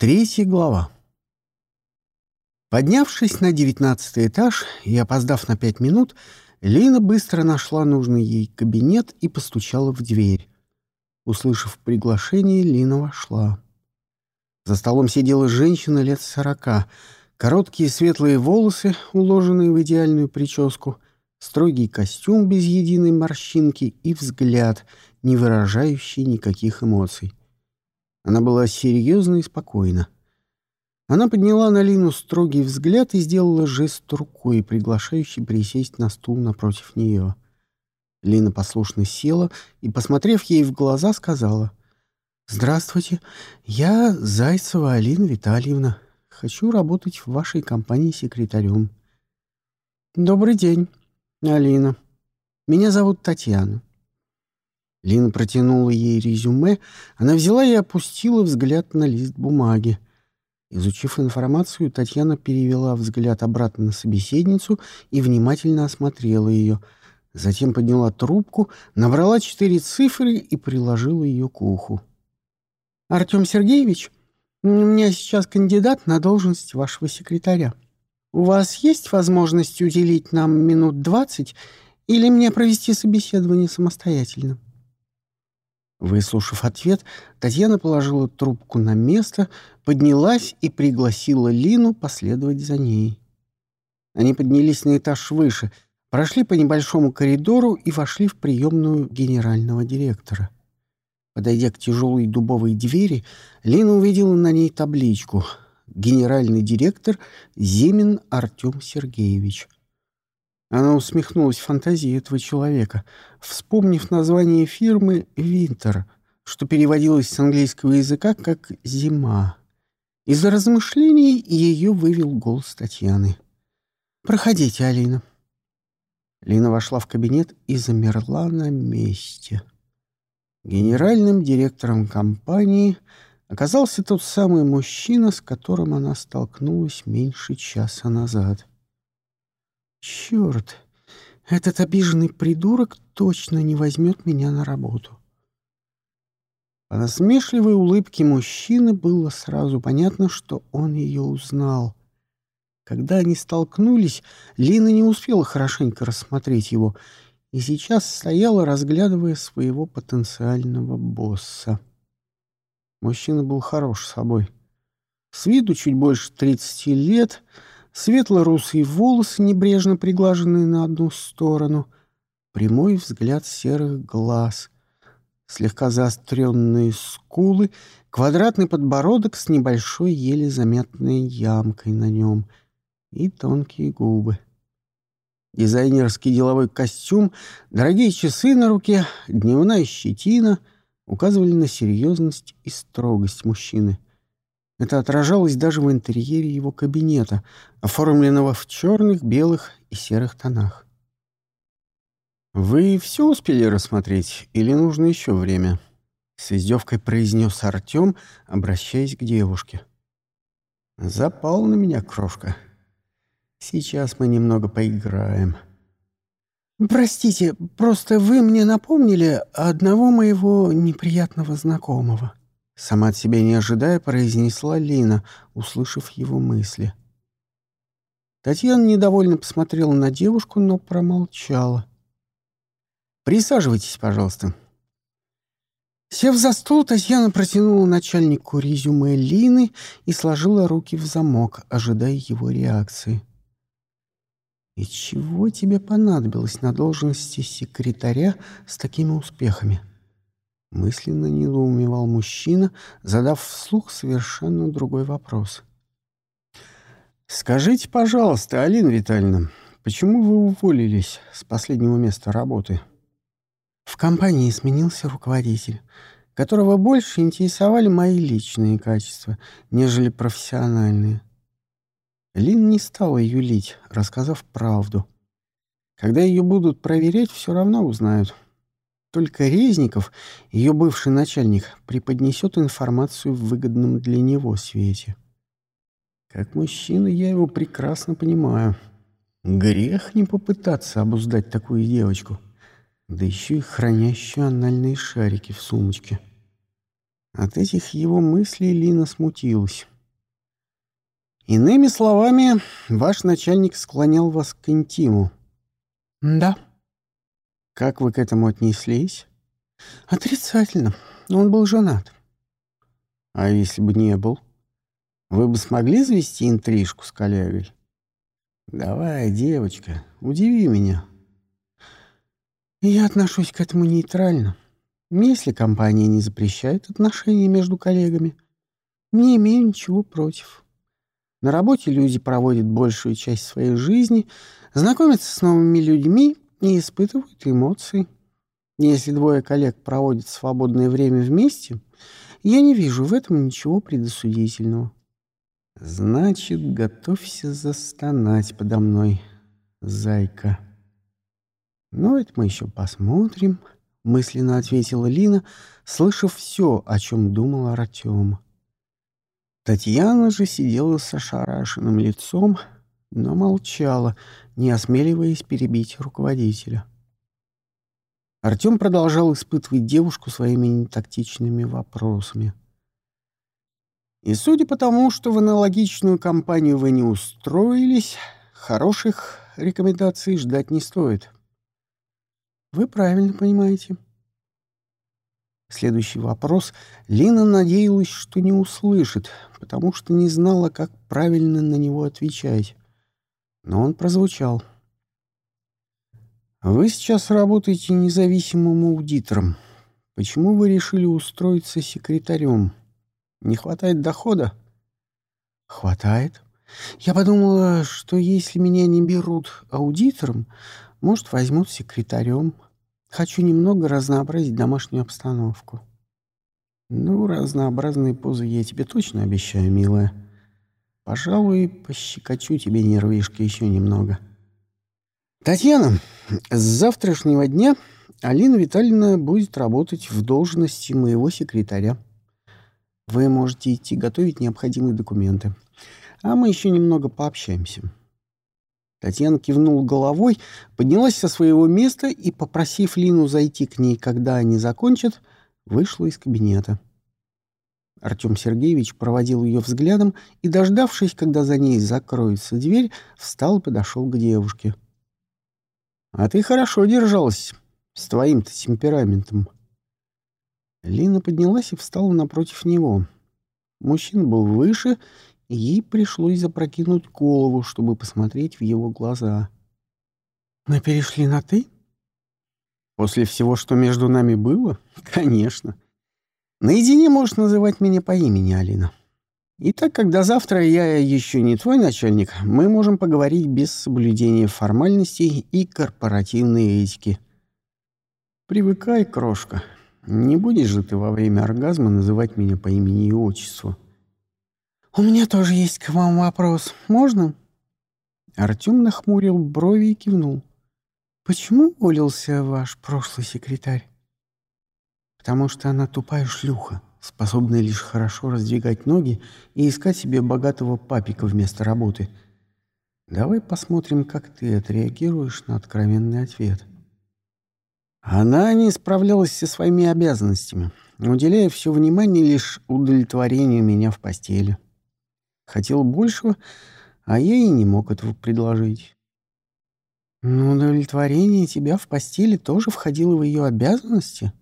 Третья глава. Поднявшись на девятнадцатый этаж и опоздав на пять минут, Лина быстро нашла нужный ей кабинет и постучала в дверь. Услышав приглашение, Лина вошла. За столом сидела женщина лет сорока. Короткие светлые волосы, уложенные в идеальную прическу, строгий костюм без единой морщинки и взгляд, не выражающий никаких эмоций. Она была серьезна и спокойна. Она подняла на Лину строгий взгляд и сделала жест рукой, приглашающий присесть на стул напротив нее. Лина послушно села и, посмотрев ей в глаза, сказала «Здравствуйте, я Зайцева Алина Витальевна. Хочу работать в вашей компании секретарем». «Добрый день, Алина. Меня зовут Татьяна. Лина протянула ей резюме, она взяла и опустила взгляд на лист бумаги. Изучив информацию, Татьяна перевела взгляд обратно на собеседницу и внимательно осмотрела ее. Затем подняла трубку, набрала четыре цифры и приложила ее к уху. «Артем Сергеевич, у меня сейчас кандидат на должность вашего секретаря. У вас есть возможность уделить нам минут двадцать или мне провести собеседование самостоятельно?» Выслушав ответ, Татьяна положила трубку на место, поднялась и пригласила Лину последовать за ней. Они поднялись на этаж выше, прошли по небольшому коридору и вошли в приемную генерального директора. Подойдя к тяжелой дубовой двери, Лина увидела на ней табличку «Генеральный директор Зимин Артем Сергеевич». Она усмехнулась фантазии этого человека, вспомнив название фирмы «Винтер», что переводилось с английского языка как «зима». Из-за размышлений ее вывел голос Татьяны. «Проходите, Алина». Лина вошла в кабинет и замерла на месте. Генеральным директором компании оказался тот самый мужчина, с которым она столкнулась меньше часа назад. Черт, этот обиженный придурок точно не возьмет меня на работу. По насмешливой улыбке мужчины было сразу понятно, что он ее узнал. Когда они столкнулись, Лина не успела хорошенько рассмотреть его и сейчас стояла, разглядывая своего потенциального босса. Мужчина был хорош собой. С виду чуть больше тридцати лет — Светло-русые волосы, небрежно приглаженные на одну сторону, прямой взгляд серых глаз, слегка заостренные скулы, квадратный подбородок с небольшой еле заметной ямкой на нем и тонкие губы. Дизайнерский деловой костюм, дорогие часы на руке, дневная щетина указывали на серьезность и строгость мужчины — это отражалось даже в интерьере его кабинета, оформленного в черных, белых и серых тонах. «Вы все успели рассмотреть или нужно еще время?» С издевкой произнес Артем, обращаясь к девушке. «Запал на меня, крошка. Сейчас мы немного поиграем». «Простите, просто вы мне напомнили одного моего неприятного знакомого». Сама от себя не ожидая, произнесла Лина, услышав его мысли. Татьяна недовольно посмотрела на девушку, но промолчала. «Присаживайтесь, пожалуйста». Сев за стол, Татьяна протянула начальнику резюме Лины и сложила руки в замок, ожидая его реакции. «И чего тебе понадобилось на должности секретаря с такими успехами?» Мысленно недоумевал мужчина, задав вслух совершенно другой вопрос. «Скажите, пожалуйста, Алина Витальевна, почему вы уволились с последнего места работы?» В компании сменился руководитель, которого больше интересовали мои личные качества, нежели профессиональные. Лин не стала юлить, рассказав правду. Когда ее будут проверять, все равно узнают — только Резников, ее бывший начальник, преподнесет информацию в выгодном для него свете. Как мужчина я его прекрасно понимаю. Грех не попытаться обуздать такую девочку, да еще и хранящую анальные шарики в сумочке. От этих его мыслей Лина смутилась. Иными словами, ваш начальник склонял вас к интиму. Да. Как вы к этому отнеслись? Отрицательно. Он был женат. А если бы не был? Вы бы смогли завести интрижку с коллегой? Давай, девочка, удиви меня. Я отношусь к этому нейтрально. Если компания не запрещает отношения между коллегами, не имею ничего против. На работе люди проводят большую часть своей жизни, знакомятся с новыми людьми и испытывают эмоции. Если двое коллег проводят свободное время вместе, я не вижу в этом ничего предосудительного. Значит, готовься застонать подо мной, зайка. Ну, это мы еще посмотрим, мысленно ответила Лина, слышав все, о чем думал Артем. Татьяна же сидела с ошарашенным лицом, но молчала, не осмеливаясь перебить руководителя. Артем продолжал испытывать девушку своими нетактичными вопросами. И судя по тому, что в аналогичную компанию вы не устроились, хороших рекомендаций ждать не стоит. Вы правильно понимаете. Следующий вопрос Лина надеялась, что не услышит, потому что не знала, как правильно на него отвечать. Но он прозвучал. «Вы сейчас работаете независимым аудитором. Почему вы решили устроиться секретарем? Не хватает дохода?» «Хватает. Я подумала, что если меня не берут аудитором, может, возьмут секретарем». Хочу немного разнообразить домашнюю обстановку. Ну, разнообразные позы я тебе точно обещаю, милая. Пожалуй, пощекочу тебе нервишки еще немного. Татьяна, с завтрашнего дня Алина Витальевна будет работать в должности моего секретаря. Вы можете идти готовить необходимые документы. А мы еще немного пообщаемся. Татьяна кивнула головой, поднялась со своего места и, попросив Лину зайти к ней, когда они закончат, вышла из кабинета. Артем Сергеевич проводил ее взглядом и, дождавшись, когда за ней закроется дверь, встал и подошел к девушке. «А ты хорошо держалась с твоим-то темпераментом». Лина поднялась и встала напротив него. Мужчина был выше Ей пришлось запрокинуть голову, чтобы посмотреть в его глаза. «Мы перешли на «ты»?» «После всего, что между нами было? Конечно. Наедине можешь называть меня по имени, Алина. И так, когда завтра я еще не твой начальник, мы можем поговорить без соблюдения формальностей и корпоративной этики. Привыкай, крошка. Не будешь же ты во время оргазма называть меня по имени и отчеству?» «У меня тоже есть к вам вопрос. Можно?» Артем нахмурил брови и кивнул. «Почему уволился ваш прошлый секретарь?» «Потому что она тупая шлюха, способная лишь хорошо раздвигать ноги и искать себе богатого папика вместо работы. Давай посмотрим, как ты отреагируешь на откровенный ответ». Она не справлялась со своими обязанностями, уделяя все внимание лишь удовлетворению меня в постели. Хотел большего, а я и не мог этого предложить. Но удовлетворение тебя в постели тоже входило в ее обязанности?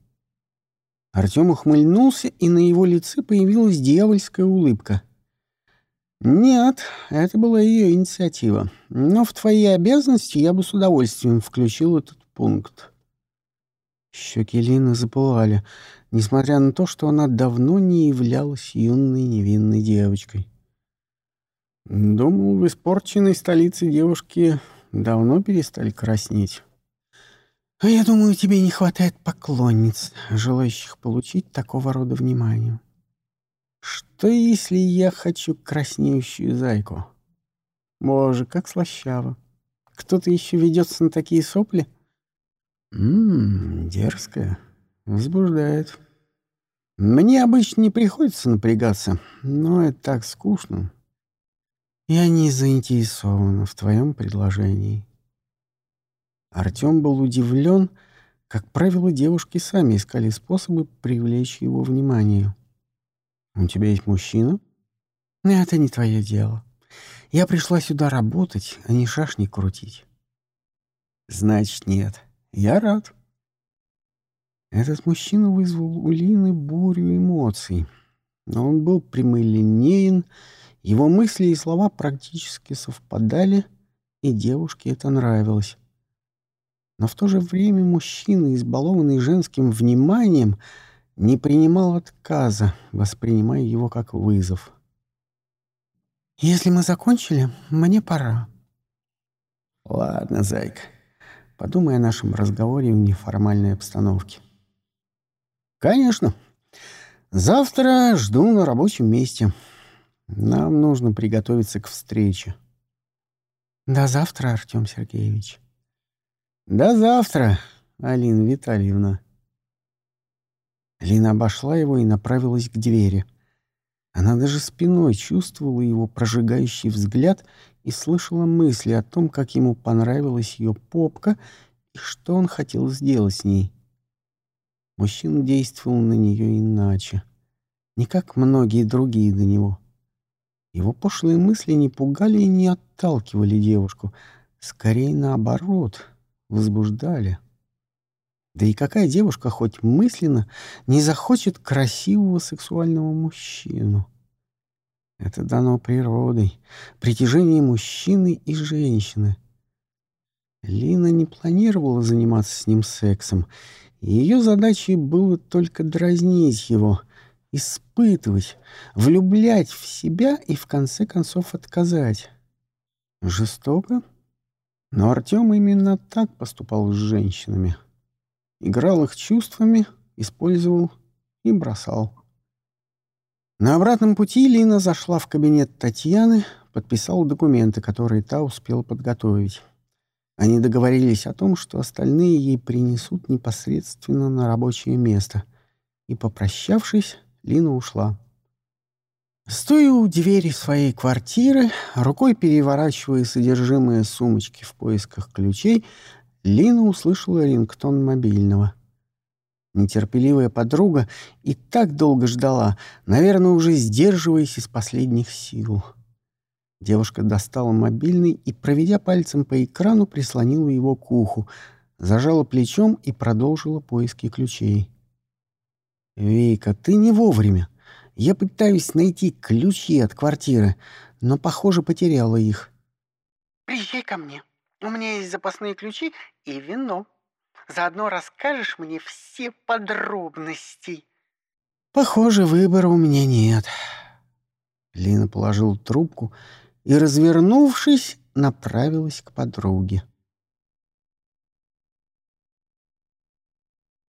Артем ухмыльнулся, и на его лице появилась дьявольская улыбка. «Нет, это была ее инициатива. Но в твои обязанности я бы с удовольствием включил этот пункт». Щеки Лины запылали, несмотря на то, что она давно не являлась юной невинной девочкой. Думал, в испорченной столице девушки давно перестали краснеть. А я думаю, тебе не хватает поклонниц, желающих получить такого рода внимание. Что, если я хочу краснеющую зайку? Боже, как слащаво. Кто-то еще ведется на такие сопли? Ммм, дерзкая. Возбуждает. Мне обычно не приходится напрягаться, но это так скучно. Я не заинтересована в твоем предложении. Артем был удивлен. Как правило, девушки сами искали способы привлечь его внимание. «У тебя есть мужчина?» «Это не твое дело. Я пришла сюда работать, а не шашни крутить». «Значит, нет. Я рад». Этот мужчина вызвал у Лины бурю эмоций. Но он был прямолинеен, его мысли и слова практически совпадали, и девушке это нравилось. Но в то же время мужчина, избалованный женским вниманием, не принимал отказа, воспринимая его как вызов. «Если мы закончили, мне пора». «Ладно, зайка, подумай о нашем разговоре в неформальной обстановке». «Конечно. Завтра жду на рабочем месте. Нам нужно приготовиться к встрече». «До завтра, Артем Сергеевич». «До завтра, Алина Витальевна». Лина обошла его и направилась к двери. Она даже спиной чувствовала его прожигающий взгляд и слышала мысли о том, как ему понравилась ее попка и что он хотел сделать с ней. Мужчина действовал на нее иначе, не как многие другие до него. Его пошлые мысли не пугали и не отталкивали девушку, скорее наоборот, возбуждали. Да и какая девушка хоть мысленно не захочет красивого сексуального мужчину? Это дано природой, притяжение мужчины и женщины. Лина не планировала заниматься с ним сексом, ее задачей было только дразнить его, испытывать, влюблять в себя и в конце концов отказать. Жестоко? Но Артем именно так поступал с женщинами играл их чувствами, использовал и бросал. На обратном пути Лина зашла в кабинет Татьяны, подписала документы, которые та успела подготовить. Они договорились о том, что остальные ей принесут непосредственно на рабочее место. И, попрощавшись, Лина ушла. Стоя у двери своей квартиры, рукой переворачивая содержимое сумочки в поисках ключей, Лина услышала рингтон мобильного. Нетерпеливая подруга и так долго ждала, наверное, уже сдерживаясь из последних сил. Девушка достала мобильный и, проведя пальцем по экрану, прислонила его к уху, зажала плечом и продолжила поиски ключей. «Вика, ты не вовремя. Я пытаюсь найти ключи от квартиры, но, похоже, потеряла их». «Приезжай ко мне», у меня есть запасные ключи и вино. Заодно расскажешь мне все подробности. Похоже, выбора у меня нет. Лина положила трубку и, развернувшись, направилась к подруге.